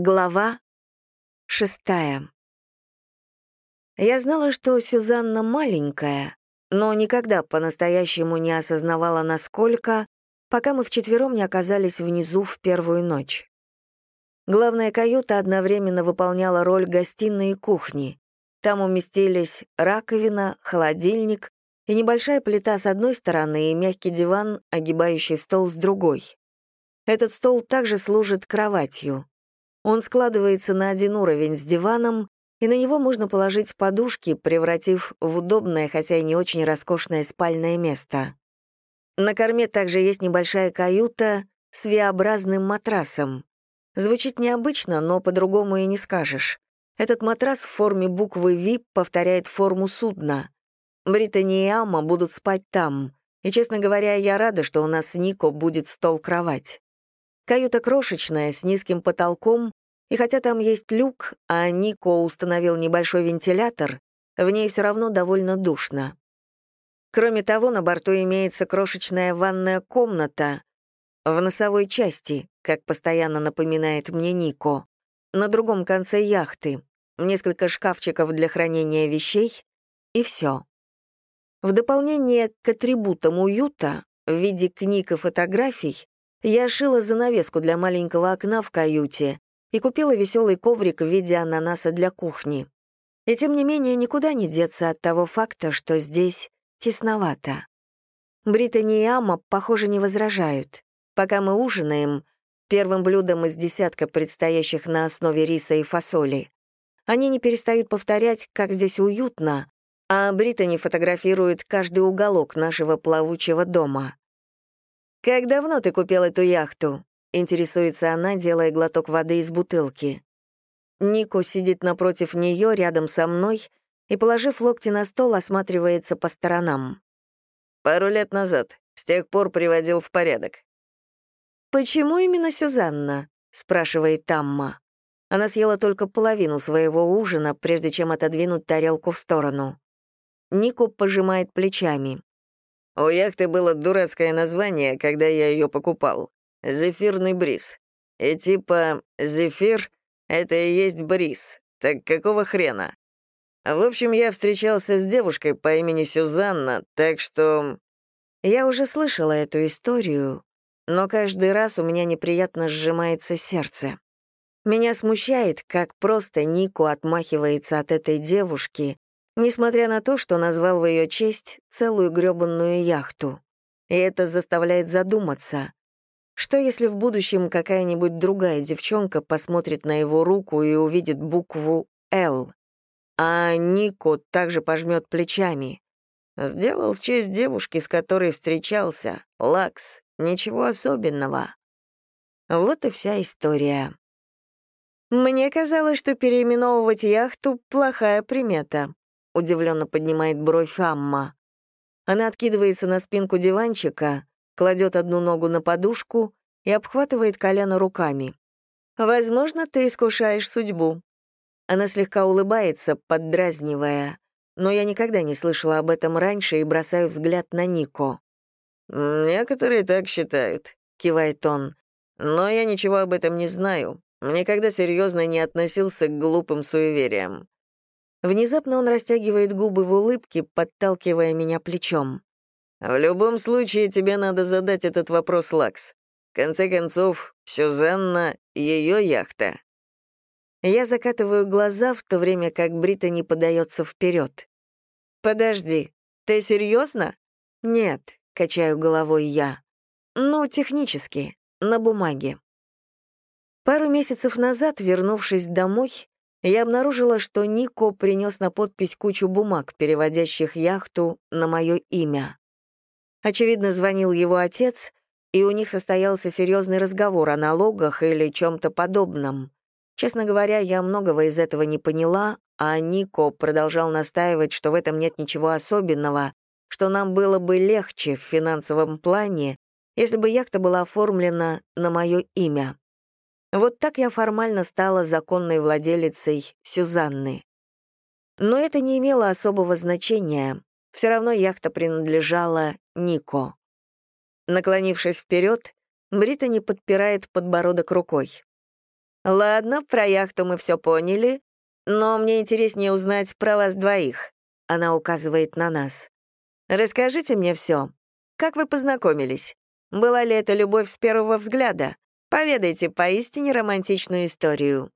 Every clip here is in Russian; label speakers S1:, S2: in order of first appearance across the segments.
S1: Глава шестая. Я знала, что Сюзанна маленькая, но никогда по-настоящему не осознавала, насколько, пока мы вчетвером не оказались внизу в первую ночь. Главная каюта одновременно выполняла роль гостиной и кухни. Там уместились раковина, холодильник и небольшая плита с одной стороны и мягкий диван, огибающий стол с другой. Этот стол также служит кроватью. Он складывается на один уровень с диваном, и на него можно положить подушки, превратив в удобное, хотя и не очень роскошное спальное место. На корме также есть небольшая каюта с V-образным матрасом. Звучит необычно, но по-другому и не скажешь. Этот матрас в форме буквы V повторяет форму судна. Британи и Амма будут спать там. И, честно говоря, я рада, что у нас с Нико будет стол-кровать. Каюта крошечная, с низким потолком, и хотя там есть люк, а Нико установил небольшой вентилятор, в ней все равно довольно душно. Кроме того, на борту имеется крошечная ванная комната в носовой части, как постоянно напоминает мне Нико, на другом конце яхты, несколько шкафчиков для хранения вещей и все. В дополнение к атрибутам уюта в виде книг и фотографий я шила занавеску для маленького окна в каюте, и купила веселый коврик в виде ананаса для кухни. И тем не менее никуда не деться от того факта, что здесь тесновато. Британи и Амма, похоже, не возражают. Пока мы ужинаем, первым блюдом из десятка предстоящих на основе риса и фасоли, они не перестают повторять, как здесь уютно, а Британи фотографирует каждый уголок нашего плавучего дома. «Как давно ты купил эту яхту?» — интересуется она, делая глоток воды из бутылки. Нико сидит напротив нее, рядом со мной, и, положив локти на стол, осматривается по сторонам. «Пару лет назад. С тех пор приводил в порядок». «Почему именно Сюзанна?» — спрашивает Тамма. Она съела только половину своего ужина, прежде чем отодвинуть тарелку в сторону. Нико пожимает плечами. «У яхты было дурацкое название, когда я ее покупал. Зефирный бриз. И типа зефир — это и есть бриз. Так какого хрена? В общем, я встречался с девушкой по имени Сюзанна, так что... Я уже слышала эту историю, но каждый раз у меня неприятно сжимается сердце. Меня смущает, как просто Нику отмахивается от этой девушки, несмотря на то, что назвал в ее честь целую грёбанную яхту. И это заставляет задуматься, что если в будущем какая-нибудь другая девчонка посмотрит на его руку и увидит букву «Л», а Нико также пожмет плечами? Сделал в честь девушки, с которой встречался, Лакс, ничего особенного. Вот и вся история. «Мне казалось, что переименовывать яхту — плохая примета», — удивленно поднимает бровь Амма. Она откидывается на спинку диванчика, кладет одну ногу на подушку и обхватывает колено руками. «Возможно, ты искушаешь судьбу». Она слегка улыбается, поддразнивая, но я никогда не слышала об этом раньше и бросаю взгляд на Нико. «Некоторые так считают», — кивает он. «Но я ничего об этом не знаю. Никогда серьезно не относился к глупым суевериям». Внезапно он растягивает губы в улыбке, подталкивая меня плечом. В любом случае, тебе надо задать этот вопрос, Лакс. В конце концов, Сюзанна — ее яхта. Я закатываю глаза, в то время как Британи подается вперед. «Подожди, ты серьезно? «Нет», — качаю головой я. «Ну, технически, на бумаге». Пару месяцев назад, вернувшись домой, я обнаружила, что Нико принес на подпись кучу бумаг, переводящих яхту на мое имя. Очевидно, звонил его отец, и у них состоялся серьезный разговор о налогах или чем-то подобном. Честно говоря, я многого из этого не поняла, а Нико продолжал настаивать, что в этом нет ничего особенного, что нам было бы легче в финансовом плане, если бы яхта была оформлена на мое имя. Вот так я формально стала законной владелицей Сюзанны. Но это не имело особого значения. Все равно яхта принадлежала Нико. Наклонившись вперед, Британи подпирает подбородок рукой. Ладно, про яхту мы все поняли, но мне интереснее узнать про вас двоих. Она указывает на нас. Расскажите мне все. Как вы познакомились? Была ли это любовь с первого взгляда? Поведайте поистине романтичную историю.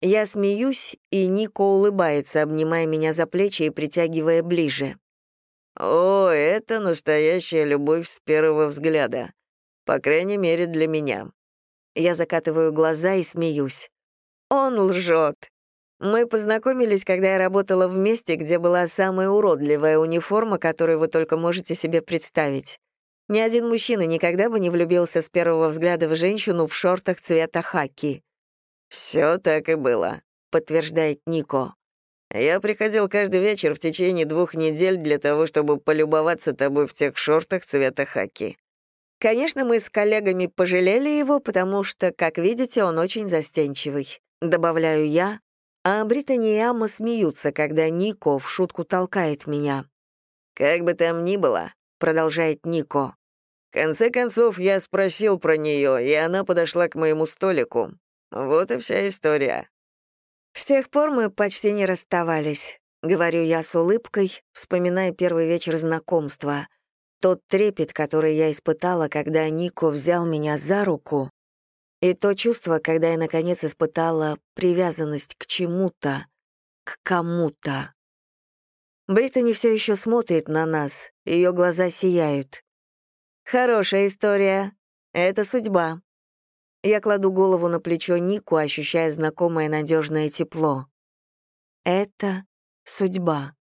S1: Я смеюсь, и Нико улыбается, обнимая меня за плечи и притягивая ближе. «О, это настоящая любовь с первого взгляда. По крайней мере, для меня». Я закатываю глаза и смеюсь. «Он лжет. Мы познакомились, когда я работала в месте, где была самая уродливая униформа, которую вы только можете себе представить. Ни один мужчина никогда бы не влюбился с первого взгляда в женщину в шортах цвета хаки. «Все так и было», — подтверждает Нико. «Я приходил каждый вечер в течение двух недель для того, чтобы полюбоваться тобой в тех шортах цвета хаки». Конечно, мы с коллегами пожалели его, потому что, как видите, он очень застенчивый. Добавляю я, а Британи и Амма смеются, когда Нико в шутку толкает меня. «Как бы там ни было», — продолжает Нико. «В конце концов, я спросил про нее, и она подошла к моему столику. Вот и вся история». «С тех пор мы почти не расставались», — говорю я с улыбкой, вспоминая первый вечер знакомства. Тот трепет, который я испытала, когда Нико взял меня за руку, и то чувство, когда я наконец испытала привязанность к чему-то, к кому-то. Британи все еще смотрит на нас, ее глаза сияют. Хорошая история. Это судьба. Я кладу голову на плечо Нику, ощущая знакомое надежное тепло. Это судьба.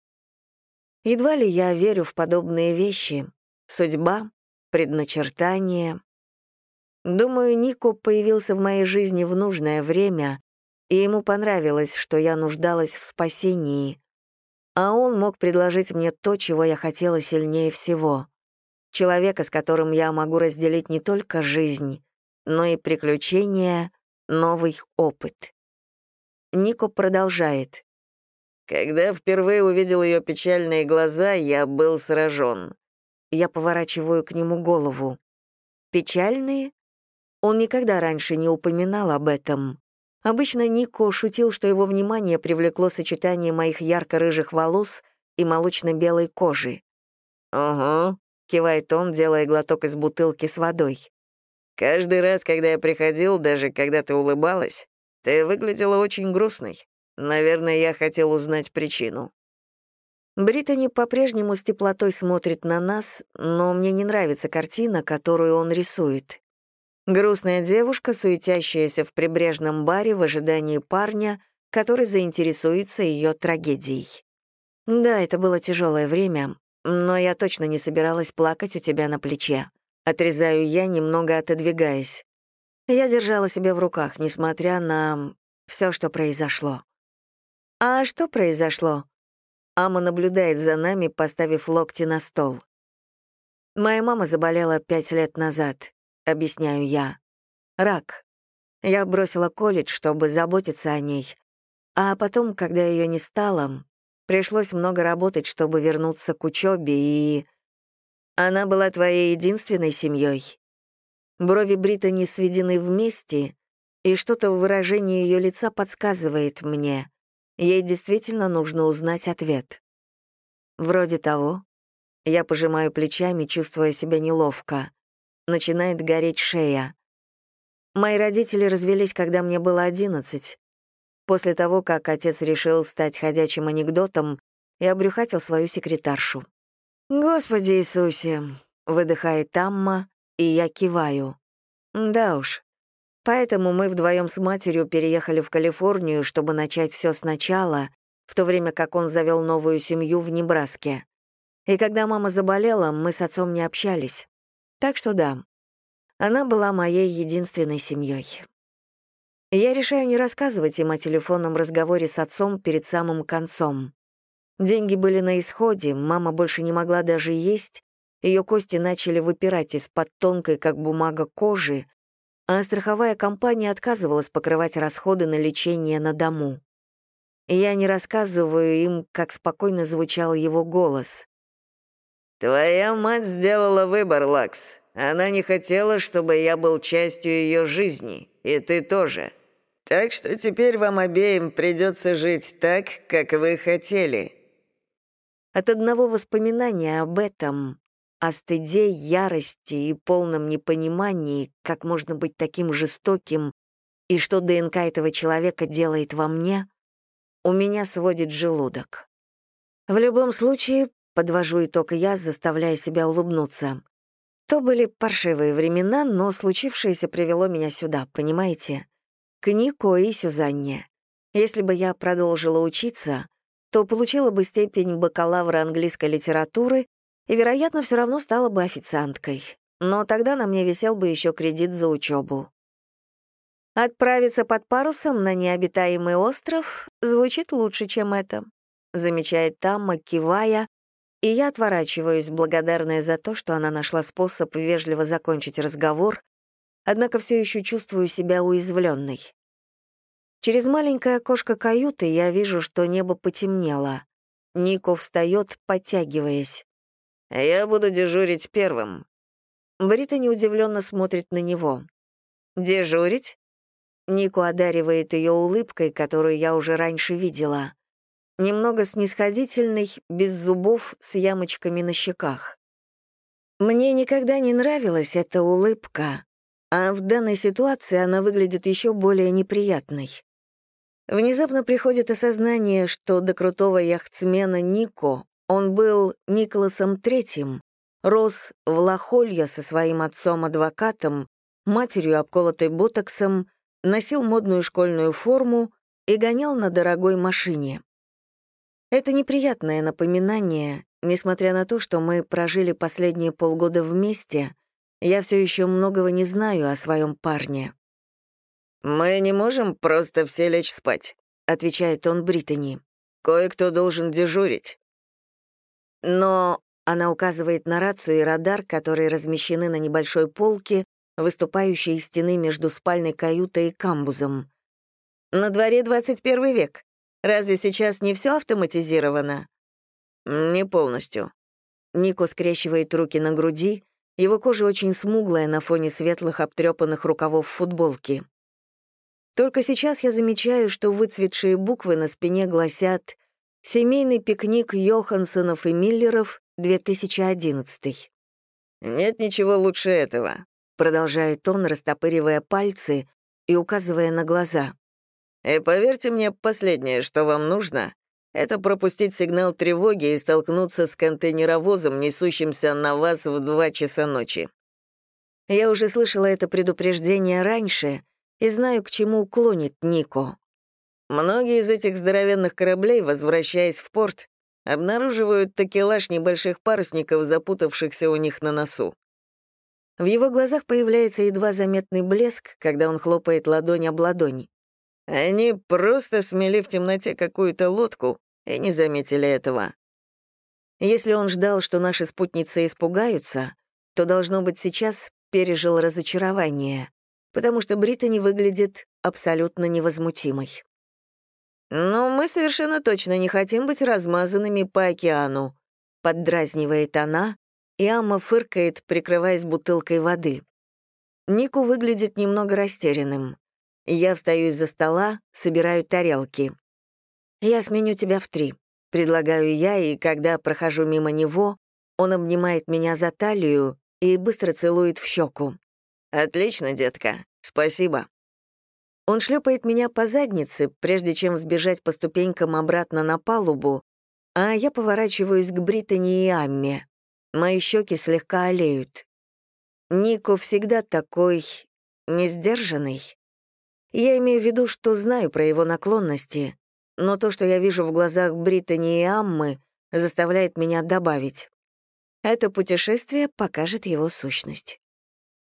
S1: Едва ли я верю в подобные вещи. Судьба, предначертание, Думаю, Нико появился в моей жизни в нужное время, и ему понравилось, что я нуждалась в спасении. А он мог предложить мне то, чего я хотела сильнее всего. Человека, с которым я могу разделить не только жизнь, но и приключения, новый опыт. Нико продолжает. «Когда впервые увидел ее печальные глаза, я был сражен». Я поворачиваю к нему голову. «Печальные?» Он никогда раньше не упоминал об этом. Обычно Нико шутил, что его внимание привлекло сочетание моих ярко-рыжих волос и молочно-белой кожи. «Ага», — кивает он, делая глоток из бутылки с водой. «Каждый раз, когда я приходил, даже когда ты улыбалась, ты выглядела очень грустной. Наверное, я хотел узнать причину». Британи по-прежнему с теплотой смотрит на нас, но мне не нравится картина, которую он рисует. Грустная девушка, суетящаяся в прибрежном баре в ожидании парня, который заинтересуется ее трагедией. Да, это было тяжелое время, но я точно не собиралась плакать у тебя на плече. Отрезаю я, немного отодвигаясь. Я держала себя в руках, несмотря на все, что произошло. А что произошло? Ама наблюдает за нами, поставив локти на стол. Моя мама заболела пять лет назад. — объясняю я. «Рак. Я бросила колледж, чтобы заботиться о ней. А потом, когда ее не стало, пришлось много работать, чтобы вернуться к учебе, и... Она была твоей единственной семьей. Брови Британи сведены вместе, и что-то в выражении ее лица подсказывает мне. Ей действительно нужно узнать ответ. Вроде того. Я пожимаю плечами, чувствуя себя неловко начинает гореть шея. Мои родители развелись, когда мне было одиннадцать. После того, как отец решил стать ходячим анекдотом и обрюхатил свою секретаршу. «Господи Иисусе!» — выдыхает Амма, и я киваю. «Да уж. Поэтому мы вдвоем с матерью переехали в Калифорнию, чтобы начать все сначала, в то время как он завел новую семью в Небраске. И когда мама заболела, мы с отцом не общались. Так что да, она была моей единственной семьей. Я решаю не рассказывать им о телефонном разговоре с отцом перед самым концом. Деньги были на исходе, мама больше не могла даже есть, ее кости начали выпирать из-под тонкой, как бумага, кожи, а страховая компания отказывалась покрывать расходы на лечение на дому. Я не рассказываю им, как спокойно звучал его голос. «Твоя мать сделала выбор, Лакс. Она не хотела, чтобы я был частью ее жизни, и ты тоже.
S2: Так что теперь вам обеим придется жить так, как вы хотели».
S1: От одного воспоминания об этом, о стыде, ярости и полном непонимании, как можно быть таким жестоким, и что ДНК этого человека делает во мне, у меня сводит желудок. В любом случае, подвожу итог я, заставляя себя улыбнуться. То были паршивые времена, но случившееся привело меня сюда, понимаете? К Нико и Сюзанне. Если бы я продолжила учиться, то получила бы степень бакалавра английской литературы и, вероятно, все равно стала бы официанткой. Но тогда на мне висел бы еще кредит за учебу. «Отправиться под парусом на необитаемый остров звучит лучше, чем это», замечает Тамма, кивая, и я отворачиваюсь, благодарная за то, что она нашла способ вежливо закончить разговор, однако все еще чувствую себя уязвленной. Через маленькое окошко каюты я вижу, что небо потемнело. Нико встает, подтягиваясь.
S2: «Я буду дежурить первым».
S1: Брита неудивленно смотрит на него.
S2: «Дежурить?»
S1: Нико одаривает ее улыбкой, которую я уже раньше видела немного снисходительный, без зубов, с ямочками на щеках. Мне никогда не нравилась эта улыбка, а в данной ситуации она выглядит еще более неприятной. Внезапно приходит осознание, что до крутого яхтсмена Нико он был Николасом Третьим, рос в Лохолье со своим отцом-адвокатом, матерью, обколотой ботоксом, носил модную школьную форму и гонял на дорогой машине. Это неприятное напоминание, несмотря на то, что мы прожили последние полгода вместе, я все еще многого не знаю о своем парне.
S2: «Мы не можем просто все лечь спать», — отвечает он Британи. «Кое-кто должен дежурить».
S1: Но она указывает на рацию и радар, которые размещены на небольшой полке, выступающей из стены между спальной каютой и камбузом. «На дворе 21 век. Разве сейчас не все автоматизировано?»
S2: «Не полностью».
S1: Нико скрещивает руки на груди, его кожа очень смуглая на фоне светлых обтрепанных рукавов футболки. Только сейчас я замечаю, что выцветшие буквы на спине гласят «Семейный пикник Йоханссонов и Миллеров, 2011».
S2: «Нет ничего лучше этого», —
S1: продолжает он, растопыривая пальцы и указывая на глаза.
S2: И поверьте мне, последнее, что вам нужно, это пропустить сигнал тревоги и столкнуться с контейнеровозом, несущимся на вас в два часа ночи.
S1: Я уже слышала это предупреждение раньше и знаю, к чему уклонит Нико.
S2: Многие из этих здоровенных кораблей, возвращаясь в порт, обнаруживают такелаж небольших парусников, запутавшихся у них на носу.
S1: В его глазах появляется едва заметный блеск, когда он хлопает ладонь об ладонь.
S2: Они просто смели в темноте какую-то лодку и не заметили этого.
S1: Если он ждал, что наши спутницы испугаются, то, должно быть, сейчас пережил разочарование, потому что Британи выглядит абсолютно невозмутимой.
S2: «Но мы совершенно точно не хотим быть размазанными по океану»,
S1: поддразнивает она, и Амма фыркает, прикрываясь бутылкой воды. Нику выглядит немного растерянным. Я встаю из-за стола, собираю тарелки. «Я сменю тебя в три», — предлагаю я, и когда прохожу мимо него, он обнимает меня за талию и быстро целует в щеку.
S2: «Отлично, детка. Спасибо».
S1: Он шлепает меня по заднице, прежде чем сбежать по ступенькам обратно на палубу, а я поворачиваюсь к Британи и Амме. Мои щеки слегка олеют. Нико всегда такой несдержанный. Я имею в виду, что знаю про его наклонности, но то, что я вижу в глазах Британи и Аммы, заставляет меня добавить. Это путешествие покажет его сущность.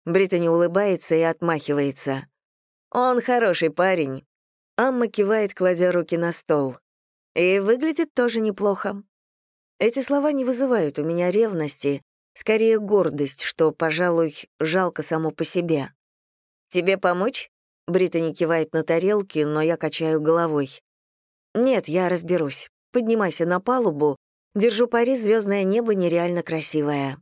S1: Британи улыбается и отмахивается. «Он хороший парень». Амма кивает, кладя руки на стол. «И выглядит тоже неплохо». Эти слова не вызывают у меня ревности, скорее гордость, что, пожалуй, жалко само по себе. «Тебе помочь?» Британи кивает на тарелки, но я качаю головой. «Нет, я разберусь. Поднимайся на палубу. Держу пари, звездное небо нереально красивое».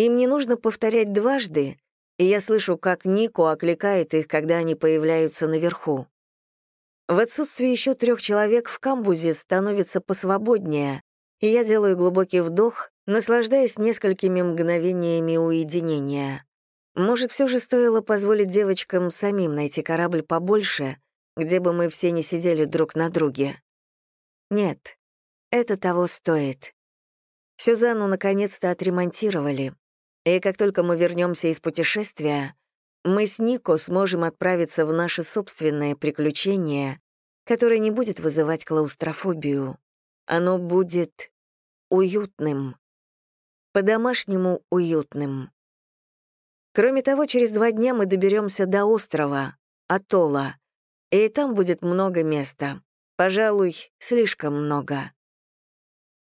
S1: Им не нужно повторять дважды, и я слышу, как Нико окликает их, когда они появляются наверху. В отсутствие еще трех человек в камбузе становится посвободнее, и я делаю глубокий вдох, наслаждаясь несколькими мгновениями уединения. Может, все же стоило позволить девочкам самим найти корабль побольше, где бы мы все не сидели друг на друге? Нет, это того стоит. Сюзанну наконец-то отремонтировали, и как только мы вернемся из путешествия, мы с Нико сможем отправиться в наше собственное приключение, которое не будет вызывать клаустрофобию. Оно будет уютным. По-домашнему уютным. Кроме того, через два дня мы доберемся до острова, Атолла, и там будет много места. Пожалуй, слишком много.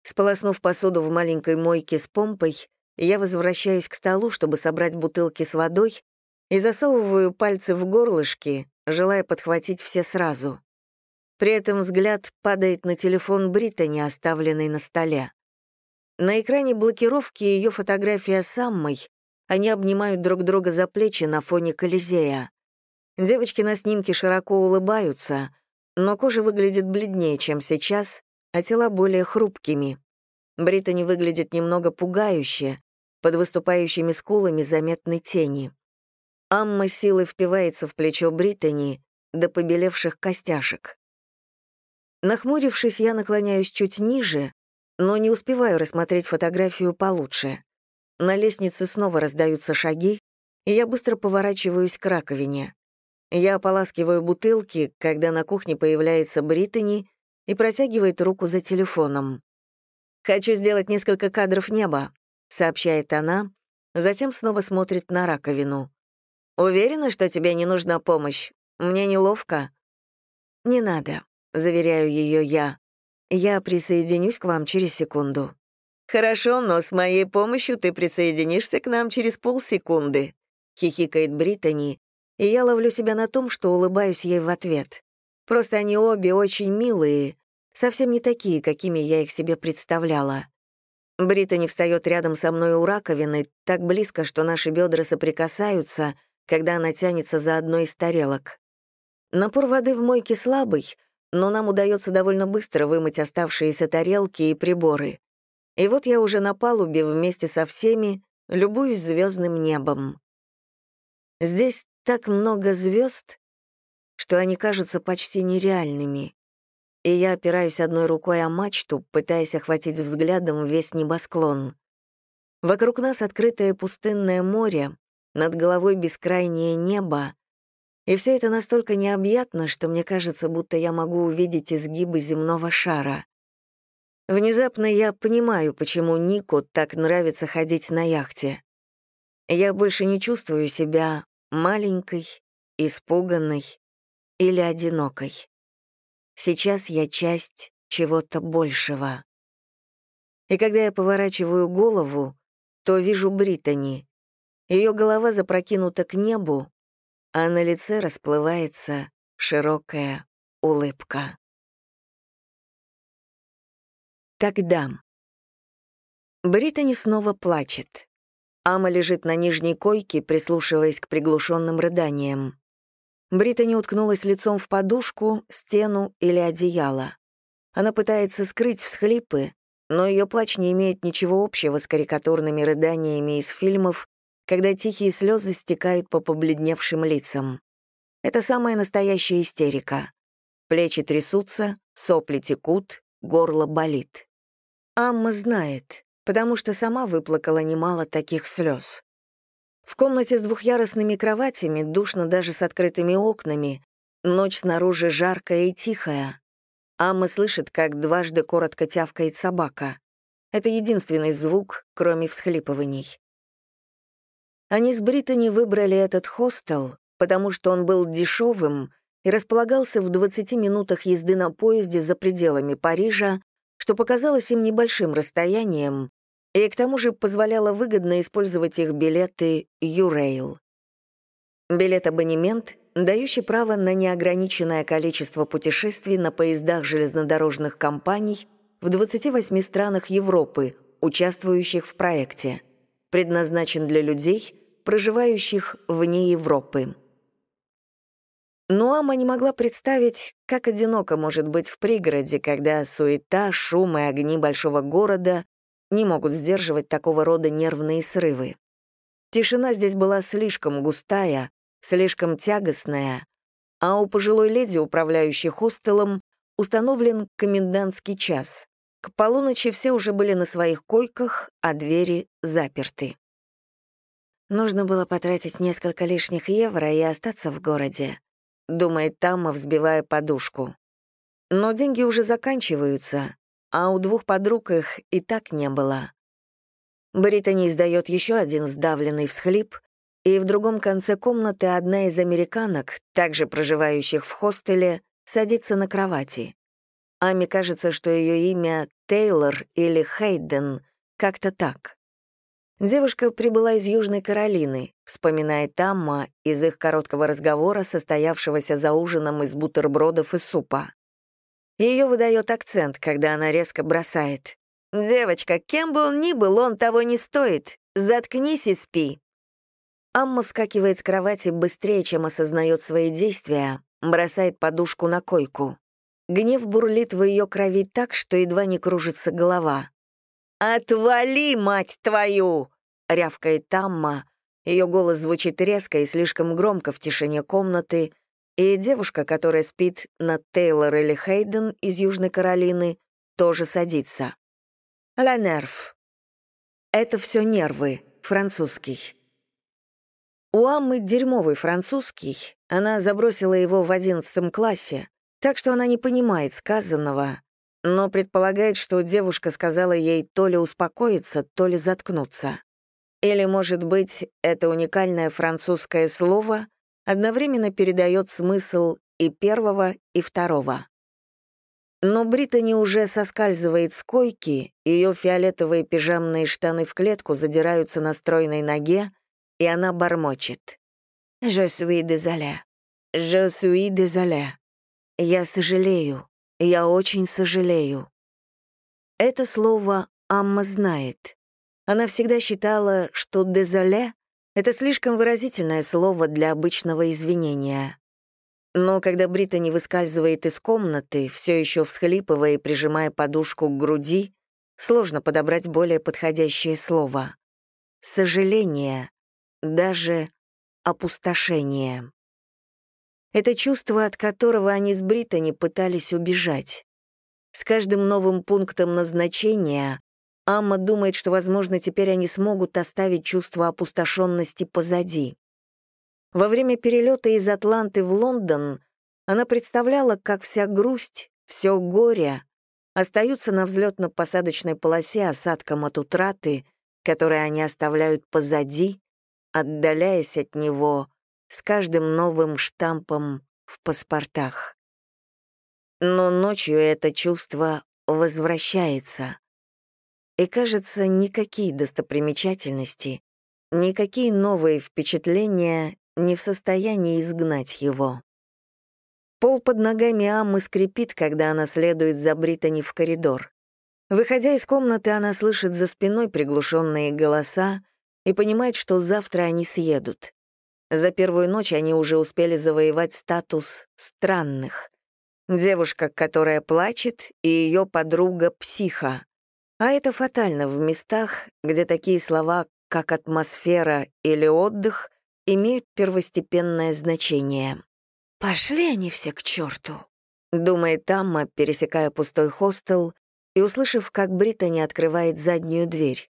S1: Сполоснув посуду в маленькой мойке с помпой, я возвращаюсь к столу, чтобы собрать бутылки с водой, и засовываю пальцы в горлышки, желая подхватить все сразу. При этом взгляд падает на телефон Британи, оставленный на столе. На экране блокировки ее фотография с Аммой, они обнимают друг друга за плечи на фоне Колизея. Девочки на снимке широко улыбаются, но кожа выглядит бледнее, чем сейчас, а тела более хрупкими. Британи выглядит немного пугающе, под выступающими скулами заметны тени. Амма силой впивается в плечо Британи до побелевших костяшек. Нахмурившись, я наклоняюсь чуть ниже, но не успеваю рассмотреть фотографию получше. На лестнице снова раздаются шаги, и я быстро поворачиваюсь к раковине. Я ополаскиваю бутылки, когда на кухне появляется Британи и протягивает руку за телефоном. «Хочу сделать несколько кадров неба», — сообщает она, затем снова смотрит на раковину. «Уверена, что тебе не нужна помощь? Мне неловко?» «Не надо», — заверяю ее я. «Я присоединюсь к вам через секунду». «Хорошо, но с моей помощью ты присоединишься к нам через полсекунды», — хихикает Британи, и я ловлю себя на том, что улыбаюсь ей в ответ. Просто они обе очень милые, совсем не такие, какими я их себе представляла. Британи встает рядом со мной у раковины, так близко, что наши бедра соприкасаются, когда она тянется за одной из тарелок. Напор воды в мойке слабый, но нам удается довольно быстро вымыть оставшиеся тарелки и приборы. И вот я уже на палубе вместе со всеми любуюсь звездным небом. Здесь так много звезд, что они кажутся почти нереальными. И я опираюсь одной рукой о мачту, пытаясь охватить взглядом весь небосклон. Вокруг нас открытое пустынное море, над головой бескрайнее небо, и все это настолько необъятно, что мне кажется, будто я могу увидеть изгибы земного шара. Внезапно я понимаю, почему Нику так нравится ходить на яхте. Я больше не чувствую себя маленькой, испуганной или одинокой. Сейчас я часть чего-то большего. И когда я поворачиваю голову, то вижу Британи. Ее голова запрокинута к небу, а на лице расплывается широкая улыбка. Тогда. Британи снова плачет. Ама лежит на нижней койке, прислушиваясь к приглушенным рыданиям. Британи уткнулась лицом в подушку, стену или одеяло. Она пытается скрыть всхлипы, но ее плач не имеет ничего общего с карикатурными рыданиями из фильмов, когда тихие слезы стекают по побледневшим лицам. Это самая настоящая истерика. Плечи трясутся, сопли текут, горло болит. Амма знает, потому что сама выплакала немало таких слез. В комнате с двухъярусными кроватями, душно даже с открытыми окнами, ночь снаружи жаркая и тихая. Амма слышит, как дважды коротко тявкает собака. Это единственный звук, кроме всхлипываний. Они с Британи выбрали этот хостел, потому что он был дешевым и располагался в 20 минутах езды на поезде за пределами Парижа что показалось им небольшим расстоянием и к тому же позволяло выгодно использовать их билеты U-Rail. Билет-абонемент, дающий право на неограниченное количество путешествий на поездах железнодорожных компаний в 28 странах Европы, участвующих в проекте, предназначен для людей, проживающих вне Европы. Но Ама не могла представить, как одиноко может быть в пригороде, когда суета, шум и огни большого города не могут сдерживать такого рода нервные срывы. Тишина здесь была слишком густая, слишком тягостная, а у пожилой леди, управляющей хостелом, установлен комендантский час. К полуночи все уже были на своих койках, а двери заперты. Нужно было потратить несколько лишних евро и остаться в городе, думает Тамма, взбивая подушку. Но деньги уже заканчиваются, а у двух подруг их и так не было. Британи издает еще один сдавленный всхлип, и в другом конце комнаты одна из американок, также проживающих в хостеле, садится на кровати. Ами кажется, что ее имя Тейлор или Хейден, как-то так. Девушка прибыла из Южной Каролины, вспоминает Амма из их короткого разговора, состоявшегося за ужином из бутербродов и супа. Ее выдает акцент, когда она резко бросает. «Девочка, кем бы он ни был, он того не стоит. Заткнись и спи». Амма вскакивает с кровати быстрее, чем осознает свои действия, бросает подушку на койку. Гнев бурлит в ее крови так, что едва не кружится голова. «Отвали, мать твою!» — рявкает Тамма. Ее голос звучит резко и слишком громко в тишине комнаты, и девушка, которая спит над Тейлор или Хейден из Южной Каролины, тоже садится. «Ла нерв». Это все нервы, французский. У Аммы дерьмовый французский, она забросила его в одиннадцатом классе, так что она не понимает сказанного, но предполагает, что девушка сказала ей то ли успокоиться, то ли заткнуться. Или, может быть, это уникальное французское слово одновременно передает смысл и первого, и второго. Но Британи уже соскальзывает с койки, ее фиолетовые пижамные штаны в клетку задираются на стройной ноге, и она бормочет. «Je suis désolé. Je suis désolé. Я сожалею. Я очень сожалею. Это слово Амма знает. Она всегда считала, что «дезоле» — это слишком выразительное слово для обычного извинения. Но когда Британи выскальзывает из комнаты, все еще всхлипывая и прижимая подушку к груди, сложно подобрать более подходящее слово. Сожаление, даже опустошение. Это чувство, от которого они с Британи пытались убежать. С каждым новым пунктом назначения Амма думает, что, возможно, теперь они смогут оставить чувство опустошенности позади. Во время перелета из Атланты в Лондон она представляла, как вся грусть, все горе остаются на взлетно-посадочной полосе осадком от утраты, которые они оставляют позади, отдаляясь от него с каждым новым штампом в паспортах. Но ночью это чувство возвращается. И, кажется, никакие достопримечательности, никакие новые впечатления не в состоянии изгнать его. Пол под ногами Аммы скрипит, когда она следует за Британи в коридор. Выходя из комнаты, она слышит за спиной приглушенные голоса и понимает, что завтра они съедут. За первую ночь они уже успели завоевать статус «странных». Девушка, которая плачет, и ее подруга — психа. А это фатально в местах, где такие слова, как атмосфера или отдых, имеют первостепенное значение. «Пошли они все к черту», — думает Тамма, пересекая пустой хостел и услышав, как Британи открывает заднюю дверь.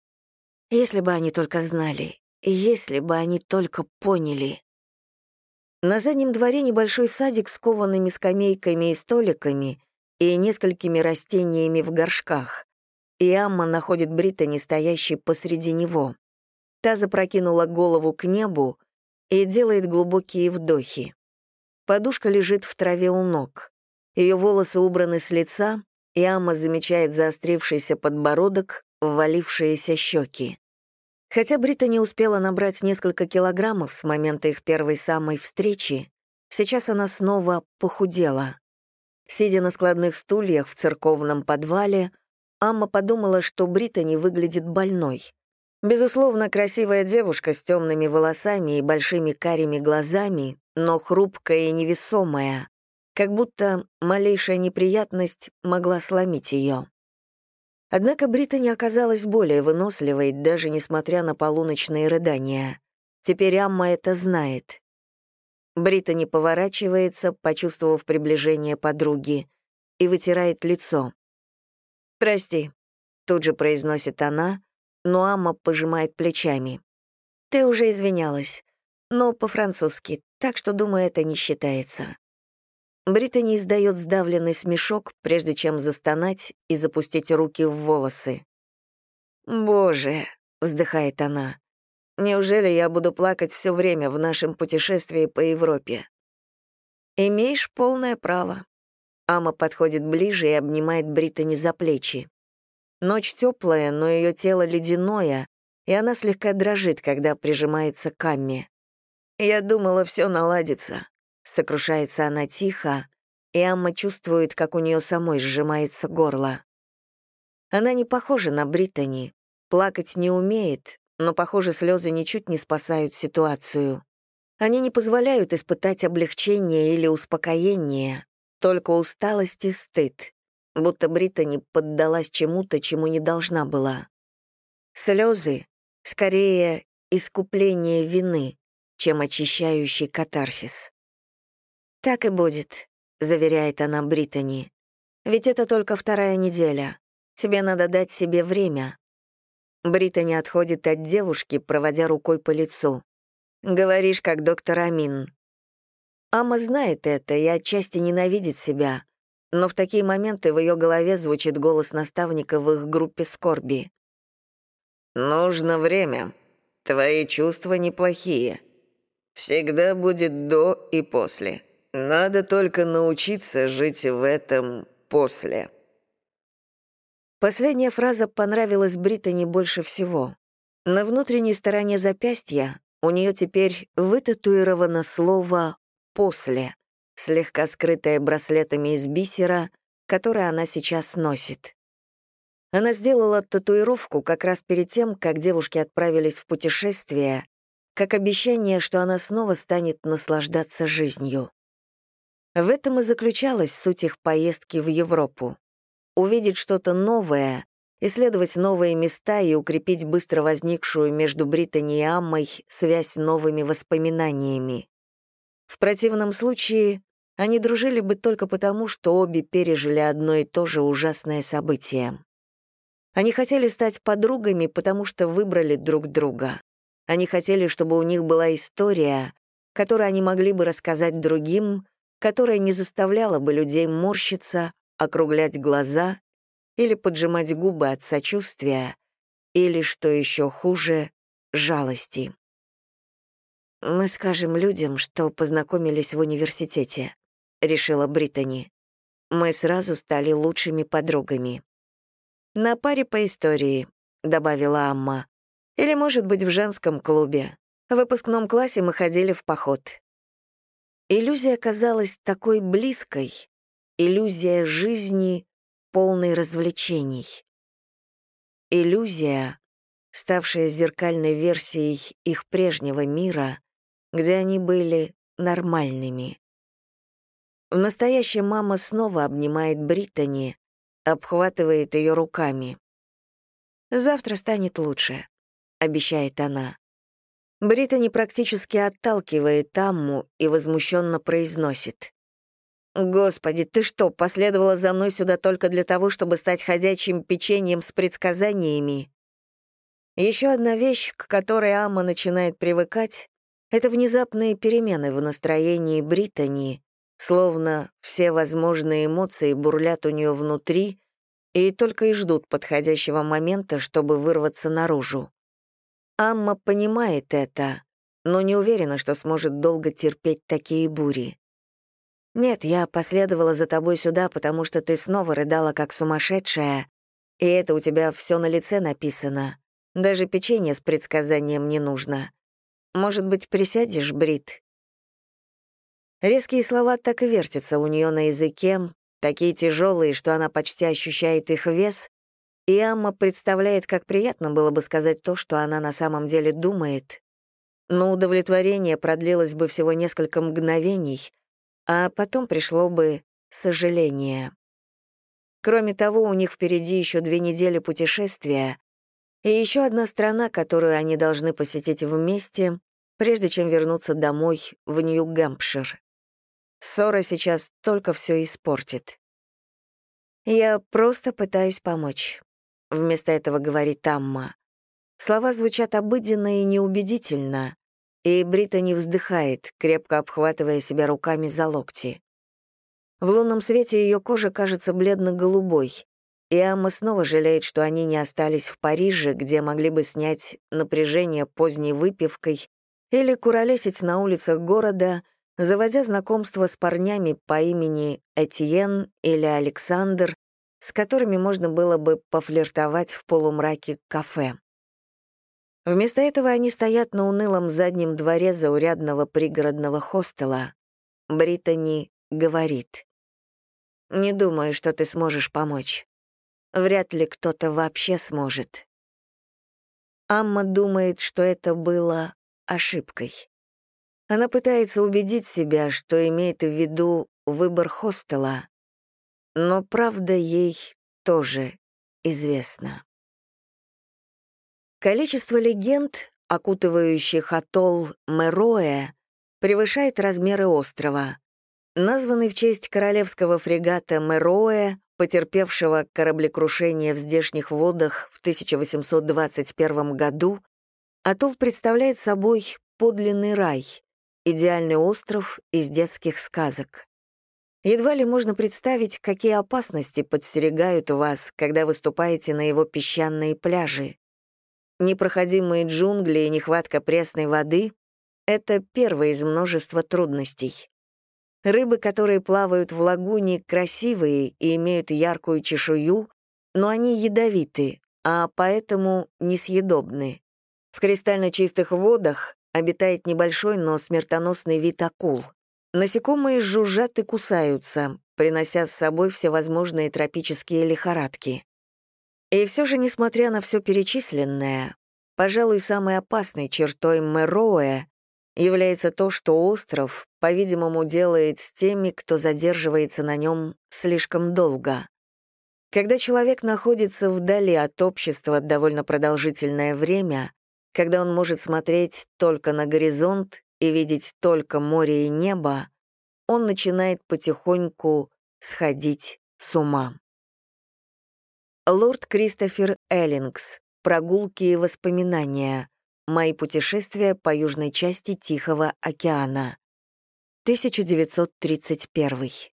S1: «Если бы они только знали, если бы они только поняли. На заднем дворе небольшой садик с коваными скамейками и столиками и несколькими растениями в горшках. И Амма находит Британи, стоящей посреди него. Та запрокинула голову к небу и делает глубокие вдохи. Подушка лежит в траве у ног. Ее волосы убраны с лица, и Амма замечает заострившийся подбородок, ввалившиеся щеки. Хотя Брита не успела набрать несколько килограммов с момента их первой самой встречи, сейчас она снова похудела. Сидя на складных стульях в церковном подвале, Амма подумала, что Британи выглядит больной. Безусловно, красивая девушка с темными волосами и большими карими глазами, но хрупкая и невесомая, как будто малейшая неприятность могла сломить ее. Однако Бриттани оказалась более выносливой, даже несмотря на полуночные рыдания. Теперь Амма это знает. Бриттани поворачивается, почувствовав приближение подруги, и вытирает лицо. «Прости», — тут же произносит она, но Амма пожимает плечами. «Ты уже извинялась, но по-французски, так что, думаю, это не считается». Британи издает сдавленный смешок, прежде чем застонать и запустить руки в волосы. «Боже», — вздыхает она, — «неужели я буду плакать все время в нашем путешествии по Европе?» «Имеешь полное право». Ама подходит ближе и обнимает Британи за плечи. Ночь теплая, но ее тело ледяное, и она слегка дрожит, когда прижимается к Амме. «Я думала, все наладится», — сокрушается она тихо, и Амма чувствует, как у нее самой сжимается горло. Она не похожа на Британи, плакать не умеет, но, похоже, слезы ничуть не спасают ситуацию. Они не позволяют испытать облегчение или успокоение, только усталость и стыд будто Британи поддалась чему-то, чему не должна была. Слезы — скорее искупление вины, чем очищающий катарсис. «Так и будет», — заверяет она Британи. «Ведь это только вторая неделя. Тебе надо дать себе время». Британи отходит от девушки, проводя рукой по лицу. «Говоришь, как доктор Амин». Ама знает это и отчасти ненавидит себя, но в такие моменты в ее голове звучит голос наставника в их группе скорби. «Нужно время. Твои чувства неплохие. Всегда будет до и после. Надо только научиться жить в этом после». Последняя фраза понравилась Британи больше всего. На внутренней стороне запястья у нее теперь вытатуировано слово «после», слегка скрытая браслетами из бисера, который она сейчас носит. Она сделала татуировку как раз перед тем, как девушки отправились в путешествие, как обещание, что она снова станет наслаждаться жизнью. В этом и заключалась суть их поездки в Европу. Увидеть что-то новое, исследовать новые места и укрепить быстро возникшую между Британи и Аммой связь новыми воспоминаниями. В противном случае они дружили бы только потому, что обе пережили одно и то же ужасное событие. Они хотели стать подругами, потому что выбрали друг друга. Они хотели, чтобы у них была история, которую они могли бы рассказать другим, которая не заставляла бы людей морщиться, округлять глаза или поджимать губы от сочувствия, или, что еще хуже, жалости. Мы скажем людям, что познакомились в университете, решила Британи. Мы сразу стали лучшими подругами. На паре по истории, добавила Амма. Или, может быть, в женском клубе. В выпускном классе мы ходили в поход. Иллюзия казалась такой близкой. Иллюзия жизни, полной развлечений. Иллюзия, ставшая зеркальной версией их прежнего мира, где они были нормальными. В настоящем мама снова обнимает Британи, обхватывает ее руками. «Завтра станет лучше», — обещает она. Британи практически отталкивает Амму и возмущенно произносит. «Господи, ты что, последовала за мной сюда только для того, чтобы стать ходячим печеньем с предсказаниями?» Еще одна вещь, к которой Амма начинает привыкать, это внезапные перемены в настроении Британи, словно все возможные эмоции бурлят у нее внутри и только и ждут подходящего момента, чтобы вырваться наружу. Амма понимает это, но не уверена, что сможет долго терпеть такие бури. «Нет, я последовала за тобой сюда, потому что ты снова рыдала как сумасшедшая, и это у тебя все на лице написано. Даже печенье с предсказанием не нужно. Может быть, присядешь, Брит? Резкие слова так и вертятся у нее на языке, такие тяжелые, что она почти ощущает их вес, и Амма представляет, как приятно было бы сказать то, что она на самом деле думает, но удовлетворение продлилось бы всего несколько мгновений, а потом пришло бы сожаление. Кроме того, у них впереди еще две недели путешествия и еще одна страна, которую они должны посетить вместе, прежде чем вернуться домой в Нью-Гэмпшир. Ссора сейчас только все испортит. «Я просто пытаюсь помочь», — вместо этого говорит Амма. Слова звучат обыденно и неубедительно, и Бриттани вздыхает, крепко обхватывая себя руками за локти. В лунном свете ее кожа кажется бледно-голубой, и Амма снова жалеет, что они не остались в Париже, где могли бы снять напряжение поздней выпивкой или куролесить на улицах города, заводя знакомство с парнями по имени Этьен или Александр, с которыми можно было бы пофлиртовать в полумраке кафе. Вместо этого они стоят на унылом заднем дворе заурядного пригородного хостела. Британи говорит. «Не думаю, что ты сможешь помочь. Вряд ли кто-то вообще сможет». Амма думает, что это было ошибкой. Она пытается убедить себя, что имеет в виду выбор хостела, но правда ей тоже известна. Количество легенд, окутывающих атолл Мероэ, превышает размеры острова. Названный в честь королевского фрегата Мероэ, потерпевшего кораблекрушение в здешних водах в 1821 году, атолл представляет собой подлинный рай, идеальный остров из детских сказок. Едва ли можно представить, какие опасности подстерегают вас, когда выступаете на его песчаные пляжи. Непроходимые джунгли и нехватка пресной воды — это первая из множества трудностей. Рыбы, которые плавают в лагуне, красивые и имеют яркую чешую, но они ядовиты, а поэтому несъедобны. В кристально чистых водах обитает небольшой, но смертоносный вид акул. Насекомые жужжат и кусаются, принося с собой всевозможные тропические лихорадки. И все же, несмотря на все перечисленное, пожалуй, самой опасной чертой Мэроэ является то, что остров, по-видимому, делает с теми, кто задерживается на нем слишком долго. Когда человек находится вдали от общества довольно продолжительное время, когда он может смотреть только на горизонт и видеть только море и небо, он начинает потихоньку сходить с ума. Лорд Кристофер Эллингс. Прогулки и воспоминания. Мои путешествия по южной части Тихого океана. 1931.